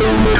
Yeah.